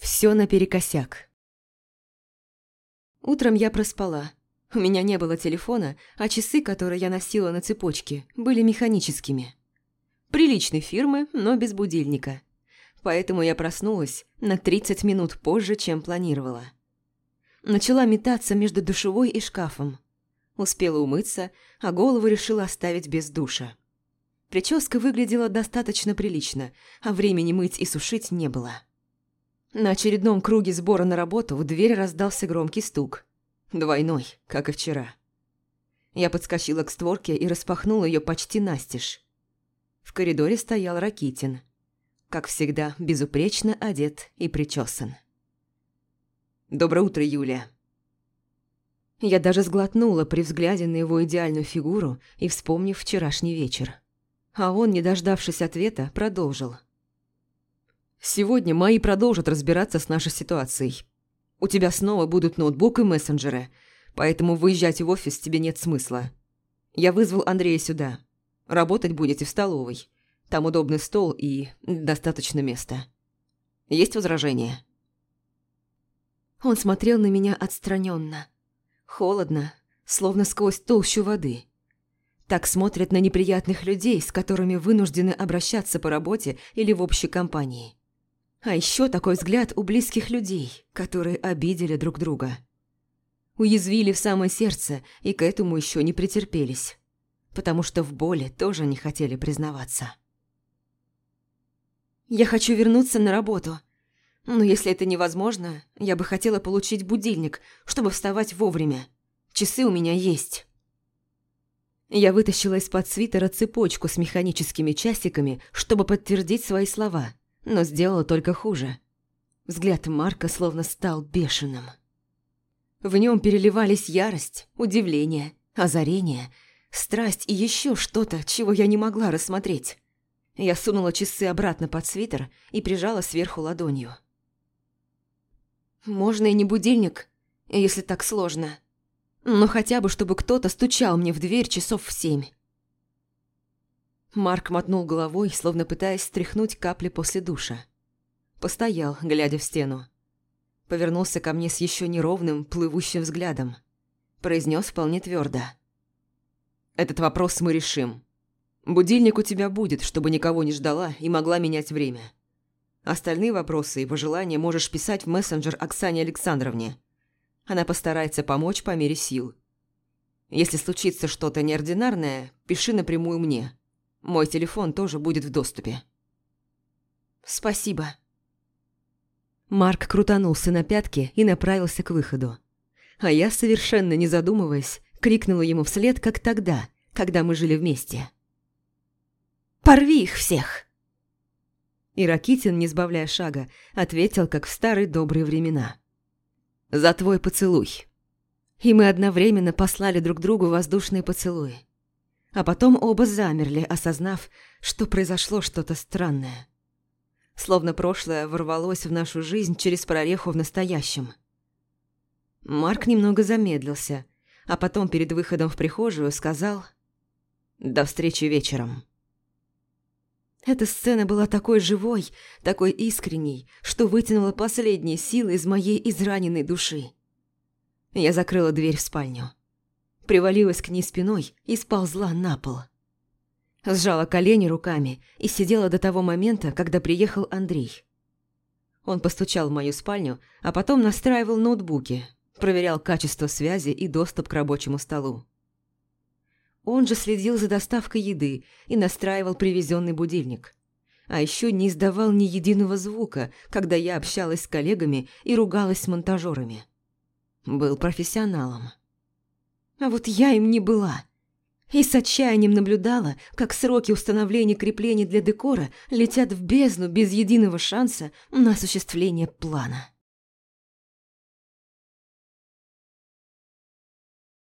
Все наперекосяк. Утром я проспала. У меня не было телефона, а часы, которые я носила на цепочке, были механическими. Приличной фирмы, но без будильника. Поэтому я проснулась на 30 минут позже, чем планировала. Начала метаться между душевой и шкафом. Успела умыться, а голову решила оставить без душа. Прическа выглядела достаточно прилично, а времени мыть и сушить не было. На очередном круге сбора на работу в дверь раздался громкий стук. Двойной, как и вчера. Я подскочила к створке и распахнула ее почти настежь. В коридоре стоял Ракитин. Как всегда, безупречно одет и причесан. «Доброе утро, Юлия!» Я даже сглотнула при взгляде на его идеальную фигуру и вспомнив вчерашний вечер. А он, не дождавшись ответа, продолжил – Сегодня мои продолжат разбираться с нашей ситуацией. У тебя снова будут ноутбук и мессенджеры, поэтому выезжать в офис тебе нет смысла. Я вызвал Андрея сюда. Работать будете в столовой. Там удобный стол и достаточно места. Есть возражения?» Он смотрел на меня отстраненно, холодно, словно сквозь толщу воды. Так смотрят на неприятных людей, с которыми вынуждены обращаться по работе или в общей компании. А еще такой взгляд у близких людей, которые обидели друг друга. Уязвили в самое сердце и к этому еще не претерпелись, потому что в боли тоже не хотели признаваться. «Я хочу вернуться на работу», но если это невозможно, я бы хотела получить будильник, чтобы вставать вовремя. Часы у меня есть. Я вытащила из-под свитера цепочку с механическими часиками, чтобы подтвердить свои слова но сделала только хуже. Взгляд Марка словно стал бешеным. В нем переливались ярость, удивление, озарение, страсть и еще что-то, чего я не могла рассмотреть. Я сунула часы обратно под свитер и прижала сверху ладонью. «Можно и не будильник, если так сложно. Но хотя бы, чтобы кто-то стучал мне в дверь часов в семь». Марк мотнул головой, словно пытаясь стряхнуть капли после душа. Постоял, глядя в стену. Повернулся ко мне с еще неровным, плывущим взглядом. Произнес вполне твердо. «Этот вопрос мы решим. Будильник у тебя будет, чтобы никого не ждала и могла менять время. Остальные вопросы и пожелания можешь писать в мессенджер Оксане Александровне. Она постарается помочь по мере сил. Если случится что-то неординарное, пиши напрямую мне». Мой телефон тоже будет в доступе. Спасибо. Марк крутанулся на пятки и направился к выходу. А я, совершенно не задумываясь, крикнула ему вслед, как тогда, когда мы жили вместе. «Порви их всех!» И Ракитин, не сбавляя шага, ответил, как в старые добрые времена. «За твой поцелуй!» И мы одновременно послали друг другу воздушные поцелуи а потом оба замерли, осознав, что произошло что-то странное. Словно прошлое ворвалось в нашу жизнь через прореху в настоящем. Марк немного замедлился, а потом перед выходом в прихожую сказал «До встречи вечером». Эта сцена была такой живой, такой искренней, что вытянула последние силы из моей израненной души. Я закрыла дверь в спальню привалилась к ней спиной и сползла на пол. Сжала колени руками и сидела до того момента, когда приехал Андрей. Он постучал в мою спальню, а потом настраивал ноутбуки, проверял качество связи и доступ к рабочему столу. Он же следил за доставкой еды и настраивал привезенный будильник. А еще не издавал ни единого звука, когда я общалась с коллегами и ругалась с монтажерами. Был профессионалом. А вот я им не была. И с отчаянием наблюдала, как сроки установления креплений для декора летят в бездну без единого шанса на осуществление плана.